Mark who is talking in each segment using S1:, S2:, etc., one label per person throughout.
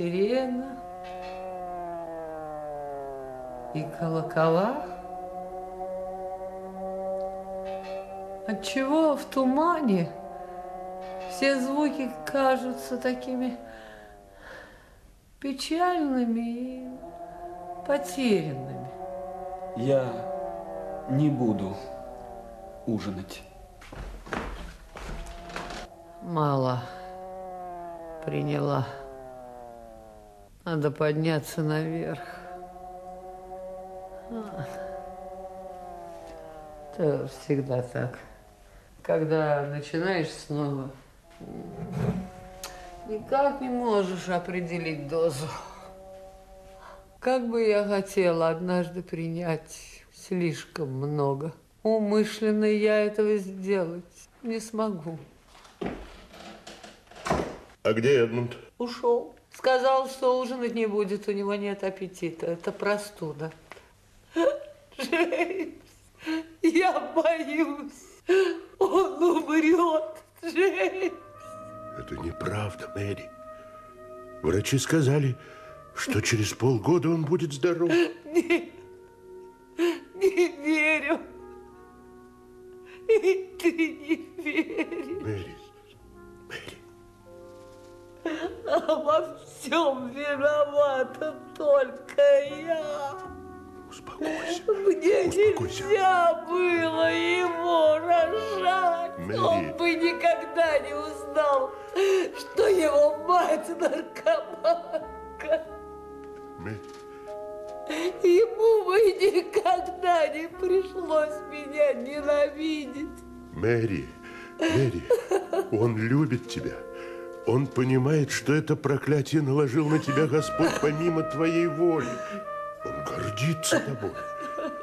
S1: сирена и колокола. Отчего в тумане все звуки кажутся такими печальными и потерянными?
S2: Я не буду ужинать.
S1: Мало приняла. Надо подняться наверх. А. Это всегда так. Когда начинаешь снова, никак не можешь определить дозу. Как бы я хотела однажды принять слишком много. Умышленно я этого сделать не смогу.
S3: А где Эдмунд?
S1: Ушел. Сказал, что ужинать не будет, у него нет аппетита. Это простуда. Джеймс, я боюсь. Он умрет, Джеймс.
S3: Это неправда, Мэри. Врачи сказали, что через полгода он будет здоров.
S1: Нет, Ему бы никогда не пришлось меня ненавидеть.
S3: Мэри, Мэри, он любит тебя. Он понимает, что это проклятие наложил на тебя Господь помимо твоей воли. Он гордится тобой.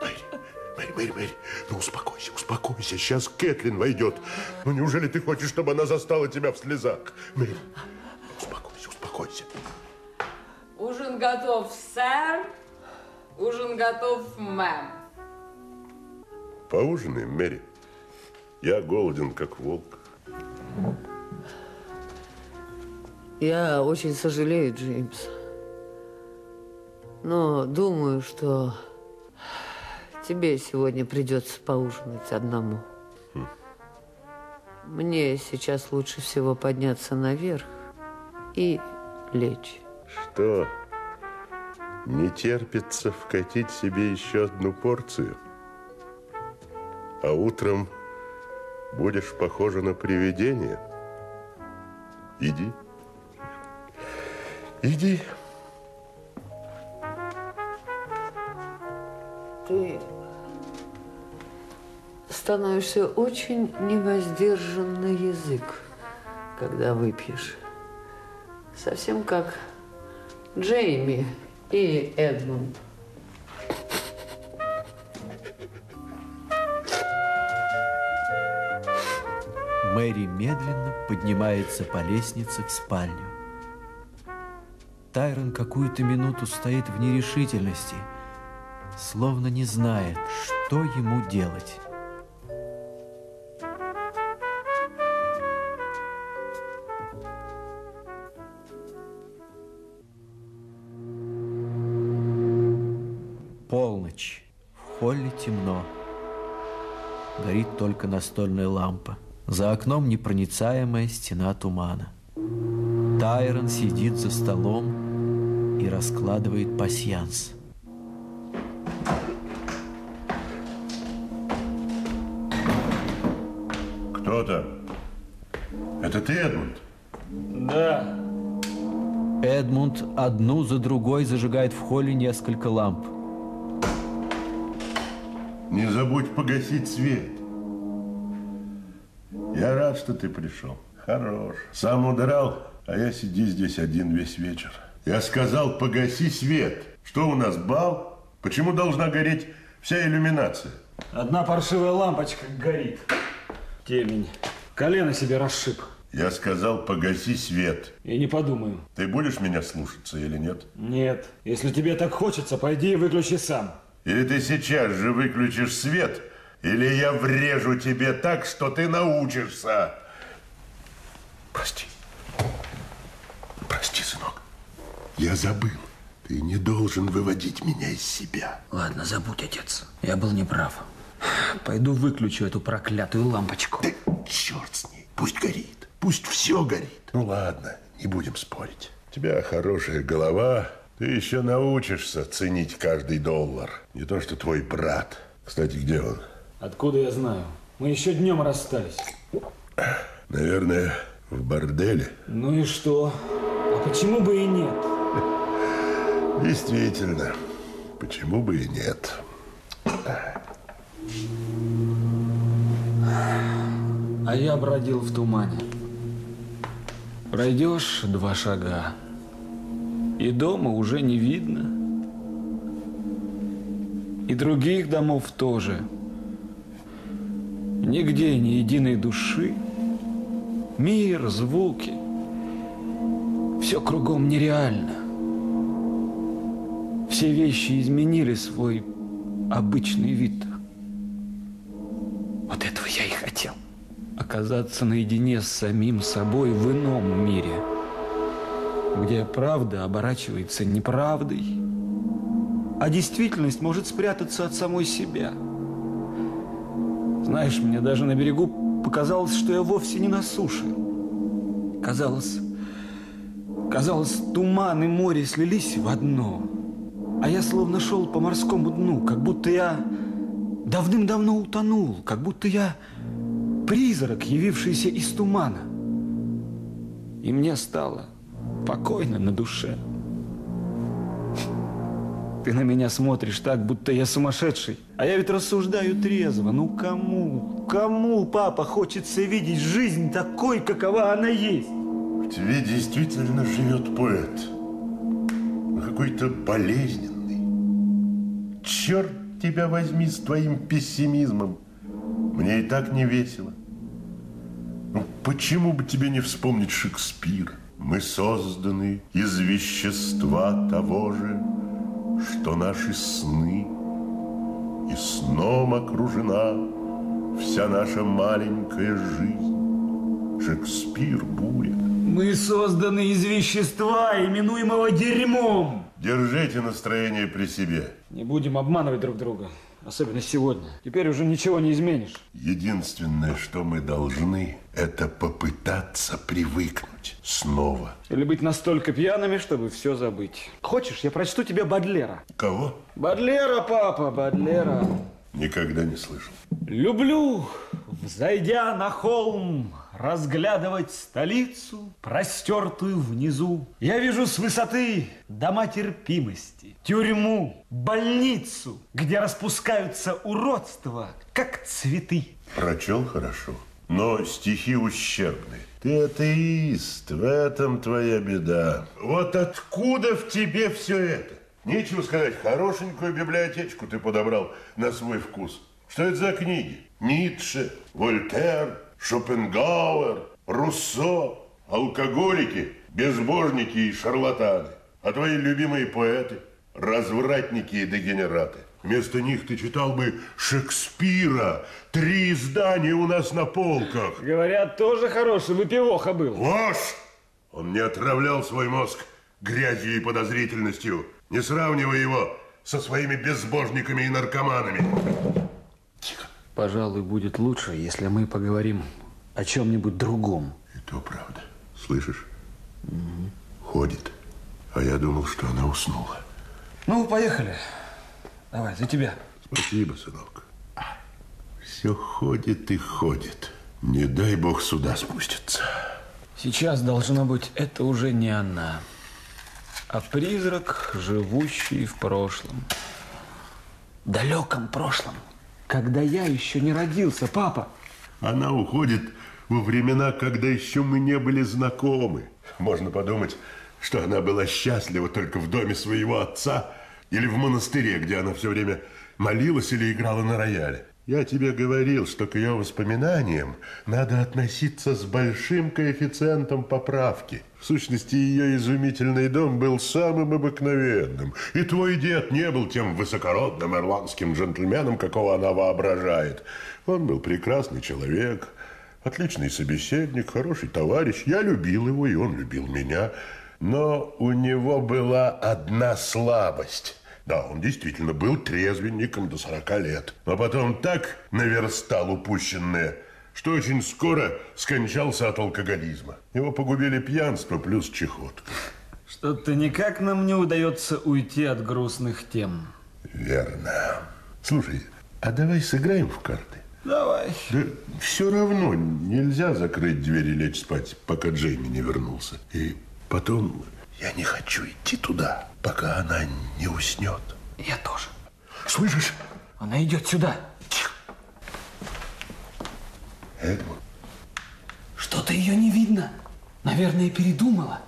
S3: Мэри, Мэри, Мэри, Мэри, ну успокойся, успокойся. Сейчас Кэтлин войдет. Ну неужели ты хочешь, чтобы она застала тебя в слезах? Мэри, успокойся, успокойся.
S4: Ужин готов, сэр. Ужин готов, мэм.
S3: Поужинаем, Мэри. Я голоден, как волк.
S1: Я очень сожалею, Джеймс. Но думаю, что тебе сегодня придется поужинать одному. Мне сейчас лучше всего подняться наверх и лечь.
S3: Что? Не терпится вкатить себе еще одну порцию? А утром будешь похожа на привидение? Иди. Иди.
S1: Ты становишься очень невоздержан на язык, когда выпьешь. Совсем как Джейми и Эдмунд.
S5: Мэри медленно поднимается по лестнице в спальню. Тайрон какую-то минуту стоит в нерешительности, словно не знает, что ему делать. Холле темно. Горит только настольная лампа. За окном непроницаемая стена тумана. Тайрон сидит за столом и раскладывает пасьянс.
S3: Кто там? Это ты, Эдмунд?
S2: Да.
S5: Эдмунд одну за другой зажигает в холле несколько ламп.
S3: Не забудь погасить свет. Я рад, что ты пришел. Хорош. Сам удрал, а я сиди здесь один весь вечер. Я сказал, погаси свет. Что у нас, бал? Почему должна гореть вся иллюминация?
S2: Одна паршивая лампочка горит. Темень. Колено себе расшиб.
S3: Я сказал, погаси свет.
S2: И не подумаю.
S3: Ты будешь меня слушаться или нет?
S2: Нет. Если тебе так хочется, пойди и выключи сам.
S3: Или ты сейчас же выключишь свет, или я врежу тебе так, что ты научишься. Прости. Прости, сынок. Я забыл. Ты не должен выводить меня из себя.
S6: Ладно, забудь, отец. Я был неправ. Пойду выключу эту проклятую лампочку.
S3: Да черт с ней. Пусть горит. Пусть все горит. Ну ладно, не будем спорить. У тебя хорошая голова. Ты еще научишься ценить каждый доллар. Не то, что твой брат. Кстати, где он?
S7: Откуда я знаю? Мы еще днем расстались.
S3: Наверное, в борделе.
S7: Ну и что? А почему бы и нет?
S3: Действительно. Почему бы и нет?
S7: А я бродил в тумане. Пройдешь два шага, и дома уже не видно. И других домов тоже. Нигде ни единой души. Мир, звуки. Все кругом нереально. Все вещи изменили свой обычный вид. Вот этого я и хотел. Оказаться наедине с самим собой в ином мире, где правда оборачивается неправдой, а действительность может спрятаться от самой себя. Знаешь, мне даже на берегу показалось, что я вовсе не на суше. Казалось, казалось, туман и море слились в одно. А я словно шел по морскому дну, как будто я давным-давно утонул, как будто я призрак, явившийся из тумана. И мне стало покойно на душе. Ты на меня смотришь так, будто я сумасшедший. А я ведь рассуждаю трезво. Ну кому, кому, папа, хочется видеть жизнь такой, какова она есть?
S3: В тебе действительно живет поэт. Какой-то болезненный. Черт тебя возьми с твоим пессимизмом. Мне и так не весело. Ну, почему бы тебе не вспомнить Шекспира? Мы созданы из вещества того же, что наши сны. И сном окружена вся наша маленькая жизнь. Шекспир, буря.
S7: Мы созданы из вещества, именуемого дерьмом.
S3: Держите настроение при себе.
S7: Не будем обманывать друг друга. Особенно сегодня. Теперь уже ничего не изменишь.
S3: Единственное, что мы должны, это попытаться привыкнуть снова.
S7: Или быть настолько пьяными, чтобы все забыть. Хочешь, я прочту тебе Бадлера?
S3: Кого?
S7: Бадлера, папа, Бадлера.
S3: Никогда не слышал.
S7: Люблю, взойдя на холм, разглядывать столицу, простертую внизу. Я вижу с высоты дома терпимости, тюрьму, больницу, где распускаются уродства, как цветы.
S3: Прочел хорошо, но стихи ущербные. Ты атеист, в этом твоя беда. Вот откуда в тебе все это? Нечего сказать, хорошенькую библиотечку ты подобрал на свой вкус. Что это за книги? Ницше, Вольтер, Шопенгауэр, Руссо, алкоголики, безбожники и шарлатаны. А твои любимые поэты – развратники и дегенераты. Вместо них ты читал бы Шекспира. Три издания у нас на полках.
S7: Говорят, тоже хороший выпивоха был.
S3: Ложь! Он не отравлял свой мозг грязью и подозрительностью. Не сравнивай его со своими безбожниками и наркоманами.
S7: Тихо. Пожалуй, будет лучше, если мы поговорим о чем-нибудь другом.
S3: И то правда. Слышишь? Угу. Ходит. А я думал, что она уснула.
S7: Ну, поехали. Давай, за тебя.
S3: Спасибо, сынок. Все ходит и ходит. Не дай бог сюда спустится.
S7: Сейчас, должно быть, это уже не она, а призрак, живущий в прошлом. Далеком прошлом, когда я еще не родился, папа.
S3: Она уходит во времена, когда еще мы не были знакомы. Можно подумать, что она была счастлива только в доме своего отца или в монастыре, где она все время молилась или играла на рояле. Я тебе говорил, что к ее воспоминаниям надо относиться с большим коэффициентом поправки. В сущности, ее изумительный дом был самым обыкновенным. И твой дед не был тем высокородным ирландским джентльменом, какого она воображает. Он был прекрасный человек, отличный собеседник, хороший товарищ. Я любил его, и он любил меня. Но у него была одна слабость. Да, он действительно был трезвенником до 40 лет. Но потом так наверстал упущенное, что очень скоро скончался от алкоголизма. Его погубили пьянство плюс чехотка.
S7: Что-то никак нам не удается уйти от грустных тем.
S3: Верно. Слушай, а давай сыграем в карты?
S7: Давай.
S3: Да все равно нельзя закрыть дверь и лечь спать, пока Джейми не вернулся. И потом я не хочу идти туда, пока она не уснет.
S7: Я тоже.
S3: Слышишь?
S7: Она идет сюда.
S3: Эдмунд,
S7: Что-то ее не видно. Наверное, передумала.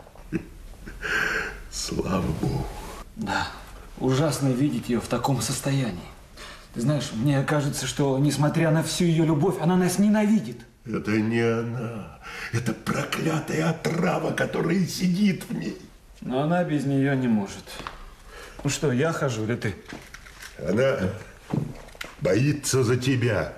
S3: слава богу.
S7: Да, ужасно видеть ее в таком состоянии. Ты знаешь, мне кажется, что, несмотря на всю ее любовь, она нас ненавидит.
S3: Это не она. Это проклятая отрава, которая сидит в ней.
S7: Но она без нее не может. Ну что, я хожу или ты?
S3: Она боится за тебя.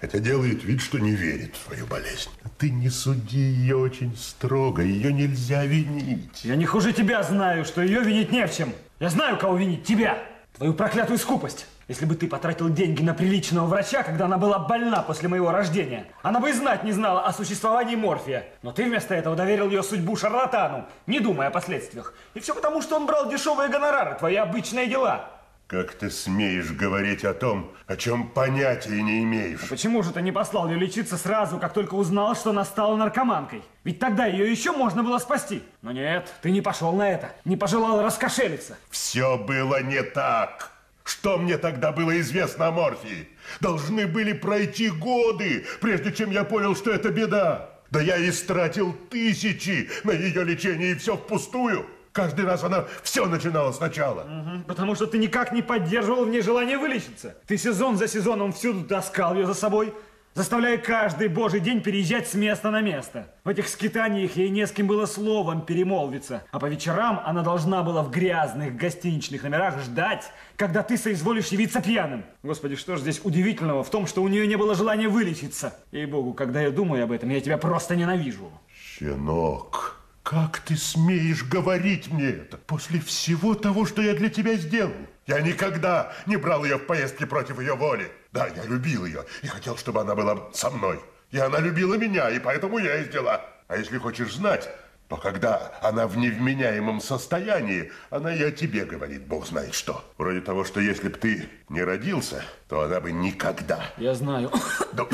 S3: Хотя делает вид, что не верит в свою болезнь. Ты не суди ее очень строго. Ее нельзя винить.
S7: Я не хуже тебя знаю, что ее винить не в чем. Я знаю, кого винить. Тебя. Твою проклятую скупость. Если бы ты потратил деньги на приличного врача, когда она была больна после моего рождения, она бы и знать не знала о существовании морфия. Но ты вместо этого доверил ее судьбу шарлатану, не думая о последствиях. И все потому, что он брал дешевые гонорары, твои обычные дела.
S3: Как ты смеешь говорить о том, о чем понятия не имеешь?
S7: Почему же ты не послал ее лечиться сразу, как только узнал, что она стала наркоманкой? Ведь тогда ее еще можно было спасти. Но нет, ты не пошел на это. Не пожелал раскошелиться.
S3: Все было не так. Что мне тогда было известно о морфии? Должны были пройти годы, прежде чем я понял, что это беда. Да я истратил тысячи на ее лечение, и все впустую. Каждый раз она все начинала сначала.
S7: Потому что ты никак не поддерживал в ней желание вылечиться. Ты сезон за сезоном всюду таскал ее за собой, заставляя каждый божий день переезжать с места на место. В этих скитаниях ей не с кем было словом перемолвиться. А по вечерам она должна была в грязных гостиничных номерах ждать, когда ты соизволишь явиться пьяным. Господи, что ж здесь удивительного в том, что у нее не было желания вылечиться? Ей-богу, когда я думаю об этом, я тебя просто ненавижу.
S3: Щенок, как ты смеешь говорить мне это после всего того, что я для тебя сделал? Я никогда не брал ее в поездки против ее воли. Да, я любил ее и хотел, чтобы она была со мной. И она любила меня, и поэтому я и дела. А если хочешь знать, то когда она в невменяемом состоянии, она и о тебе говорит, бог знает что. Вроде того, что если бы ты не родился, то она бы никогда.
S7: Я знаю.
S3: Да-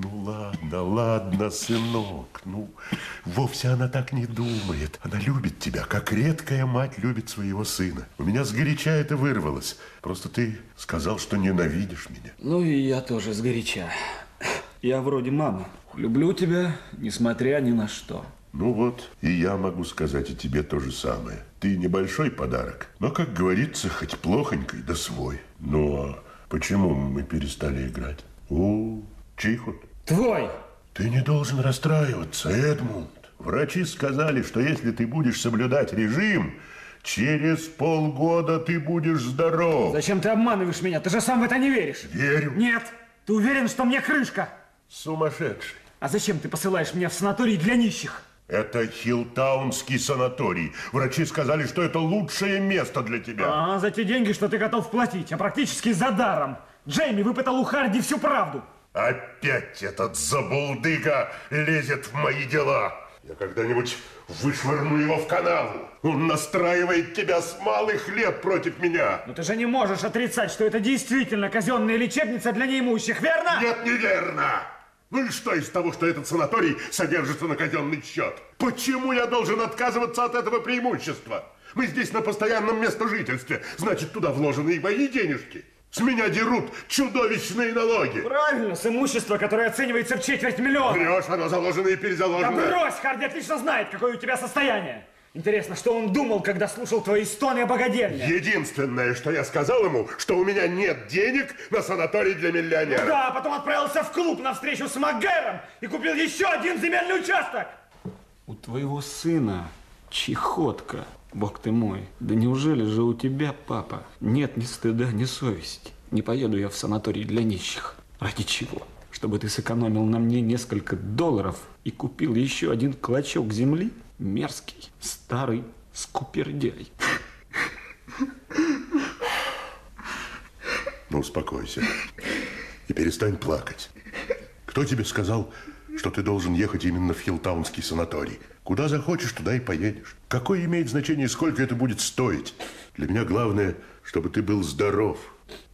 S3: Ну ладно, ладно, сынок. Ну, вовсе она так не думает. Она любит тебя, как редкая мать любит своего сына. У меня сгоряча это вырвалось. Просто ты сказал, что ненавидишь меня.
S7: Ну и я тоже сгоряча. Я вроде мамы. Люблю тебя, несмотря ни на что.
S3: Ну вот, и я могу сказать и тебе то же самое. Ты небольшой подарок, но, как говорится, хоть плохонький, да свой. Ну а почему мы перестали играть? О, чихот.
S7: Твой!
S3: Ты не должен расстраиваться, Эдмунд. Врачи сказали, что если ты будешь соблюдать режим, через полгода ты будешь здоров.
S7: Зачем ты обманываешь меня? Ты же сам в это не веришь.
S3: Верю.
S7: Нет! Ты уверен, что мне крышка?
S3: Сумасшедший.
S7: А зачем ты посылаешь меня в санаторий для нищих?
S3: Это Хилтаунский санаторий. Врачи сказали, что это лучшее место для тебя.
S7: А, за те деньги, что ты готов платить, а практически за даром. Джейми выпытал у Харди всю правду.
S3: Опять этот забулдыга лезет в мои дела. Я когда-нибудь вышвырну его в канаву. Он настраивает тебя с малых лет против меня.
S7: Но ты же не можешь отрицать, что это действительно казенная лечебница для неимущих, верно?
S3: Нет, неверно. Ну и что из того, что этот санаторий содержится на казенный счет? Почему я должен отказываться от этого преимущества? Мы здесь на постоянном местожительстве. Значит, туда вложены и мои денежки. С меня дерут чудовищные налоги.
S7: Правильно, с имущества, которое оценивается в четверть миллиона.
S3: Врешь, оно заложено и
S7: Да
S3: перезаложено.
S7: брось, Харди отлично знает, какое у тебя состояние. Интересно, что он думал, когда слушал твои стоны о богадельне?
S3: Единственное, что я сказал ему, что у меня нет денег на санаторий для миллионеров.
S7: Да, а потом отправился в клуб на встречу с Макгайром и купил еще один земельный участок.
S5: У твоего сына чехотка. Бог ты мой, да неужели же у тебя, папа, нет ни стыда, ни совести? Не поеду я в санаторий для нищих. Ради чего? Чтобы ты сэкономил на мне несколько долларов и купил еще один клочок земли? Мерзкий, старый скупердяй.
S3: Ну, успокойся. И перестань плакать. Кто тебе сказал, что ты должен ехать именно в Хилтаунский санаторий? Куда захочешь, туда и поедешь. Какое имеет значение, сколько это будет стоить? Для меня главное, чтобы ты был здоров.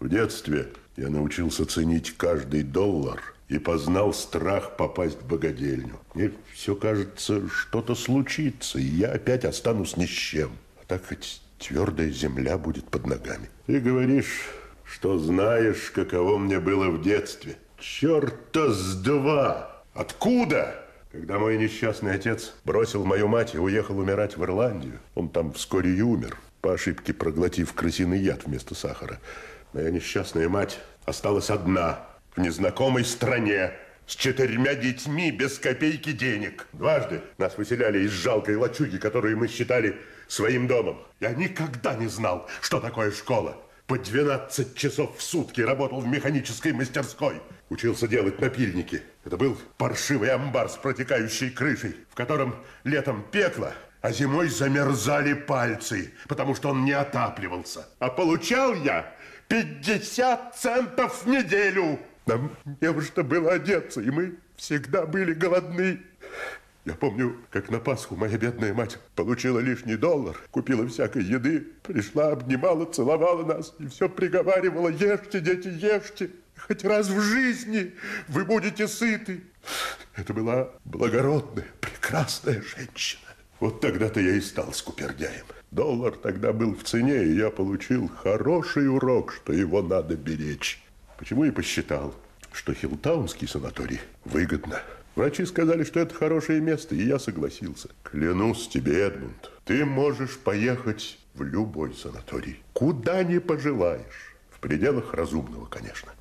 S3: В детстве я научился ценить каждый доллар и познал страх попасть в богадельню. Мне все кажется, что-то случится, и я опять останусь ни с чем. А так хоть твердая земля будет под ногами. Ты говоришь, что знаешь, каково мне было в детстве. Черта с два! Откуда? Когда мой несчастный отец бросил мою мать и уехал умирать в Ирландию, он там вскоре и умер, по ошибке проглотив крысиный яд вместо сахара. Моя несчастная мать осталась одна в незнакомой стране с четырьмя детьми без копейки денег. Дважды нас выселяли из жалкой лачуги, которую мы считали своим домом. Я никогда не знал, что такое школа. По 12 часов в сутки работал в механической мастерской. Учился делать напильники. Это был паршивый амбар с протекающей крышей, в котором летом пекло, а зимой замерзали пальцы, потому что он не отапливался. А получал я 50 центов в неделю. Нам не во что было одеться, и мы всегда были голодны. Я помню, как на Пасху моя бедная мать получила лишний доллар, купила всякой еды, пришла, обнимала, целовала нас и все приговаривала, ешьте, дети, ешьте. Хоть раз в жизни вы будете сыты. Это была благородная, прекрасная женщина. Вот тогда-то я и стал скупердяем. Доллар тогда был в цене, и я получил хороший урок, что его надо беречь. Почему и посчитал, что Хилтаунский санаторий выгодно. Врачи сказали, что это хорошее место, и я согласился. Клянусь тебе, Эдмунд, ты можешь поехать в любой санаторий, куда не пожелаешь. В пределах разумного, конечно.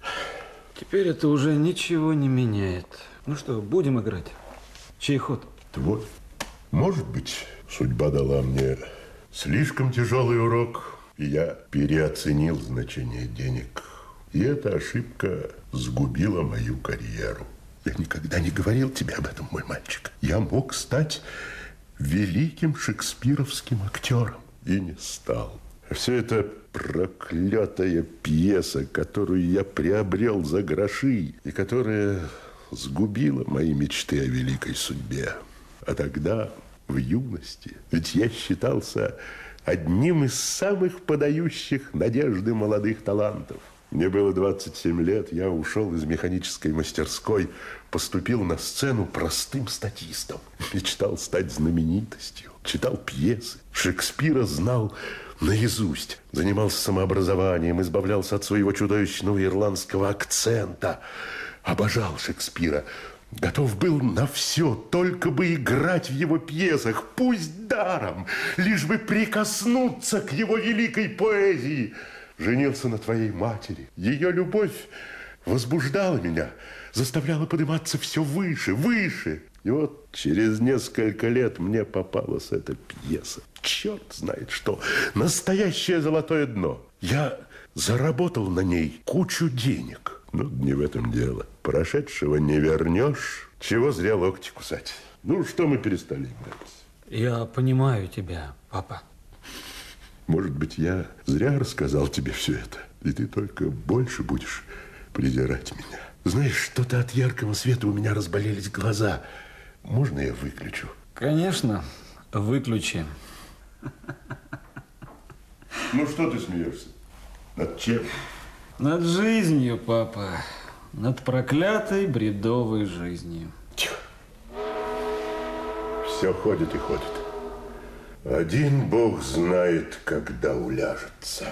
S5: Теперь это уже ничего не меняет. Ну что, будем играть? Чей ход?
S3: Твой. Может быть, судьба дала мне слишком тяжелый урок, и я переоценил значение денег. И эта ошибка сгубила мою карьеру. Я никогда не говорил тебе об этом, мой мальчик. Я мог стать великим шекспировским актером и не стал. Все это проклятая пьеса, которую я приобрел за гроши и которая сгубила мои мечты о великой судьбе. А тогда, в юности, ведь я считался одним из самых подающих надежды молодых талантов. Мне было 27 лет, я ушел из механической мастерской, поступил на сцену простым статистом. Мечтал стать знаменитостью, читал пьесы. Шекспира знал наизусть. Занимался самообразованием, избавлялся от своего чудовищного ирландского акцента. Обожал Шекспира. Готов был на все, только бы играть в его пьесах, пусть даром, лишь бы прикоснуться к его великой поэзии – женился на твоей матери. Ее любовь возбуждала меня, заставляла подниматься все выше, выше. И вот через несколько лет мне попалась эта пьеса. Черт знает что. Настоящее золотое дно. Я заработал на ней кучу денег. Но не в этом дело. Прошедшего не вернешь. Чего зря локти кусать. Ну, что мы перестали играть?
S5: Я понимаю тебя, папа.
S3: Может быть, я зря рассказал тебе все это, и ты только больше будешь презирать меня. Знаешь, что-то от яркого света у меня разболелись глаза. Можно я выключу?
S5: Конечно, выключи.
S3: Ну, что ты смеешься? Над чем?
S5: Над жизнью, папа. Над проклятой бредовой жизнью.
S3: Тихо. Все ходит и ходит. Один бог знает, когда уляжется.